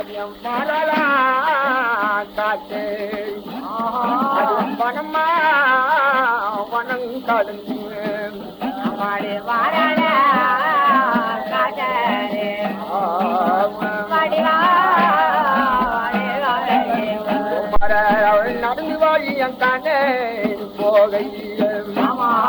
மதியம் மலலா காட்டு. அது வனமா வனம் கடந்து மாடு காட்டாரு வடிவா நடந்து என் தானே போகையில். அது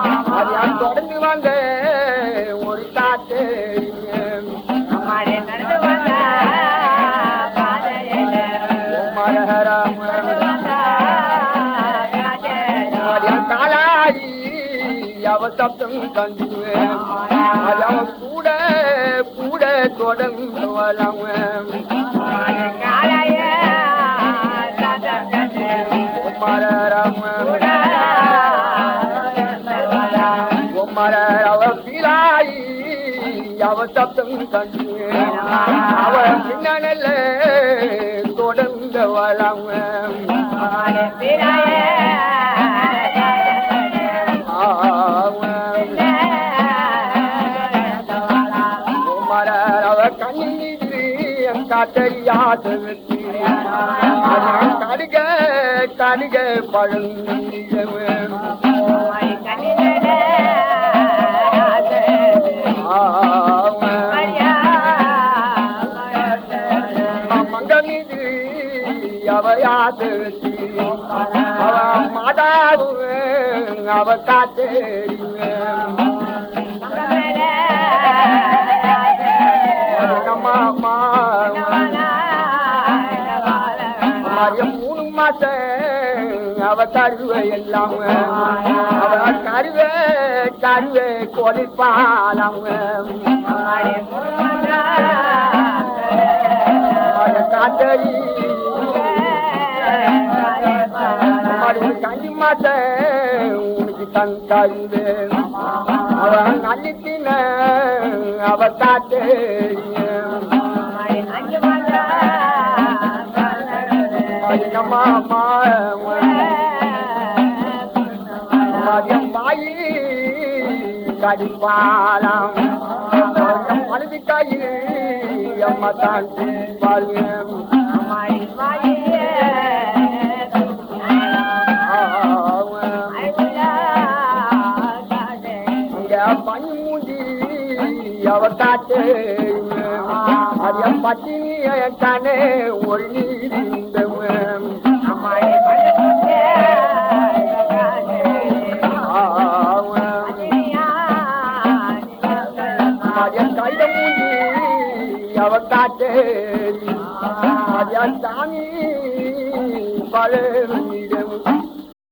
அவ சப்தம் கண்டுவேன் அது அவன் கூட கூட தொடர்ந்து உம்மர அவ சப்தம் கண்டுவேன் அவ பின்னல தொடர்ந்து வளவன் என் காட்டையாது கணிக கடுக பழந்தவன் மங்கமீது அவையாது அவ மாதாவு அவ காத்தேரிவன் மதியம் அவ கருவ எல்லாம். அவ கருவ கருவ கொலிப்பாலாம் காத்தரி கஞ்சி மாசம் உனக்கு தன் கருவே அவ நல்லித்தின அவ காத்தேரி மதியம் வாயி கடிப்பாலாம் மனது காயி அம்மா தான் பாருங்க பனிமூஞ்சி அவ காட்டு அது பட்டினி தானே ஒரு நீரிந்தவன் மதியம் கைத மூஞ்சி அவ காட்டு மதியம் சாமி பழம்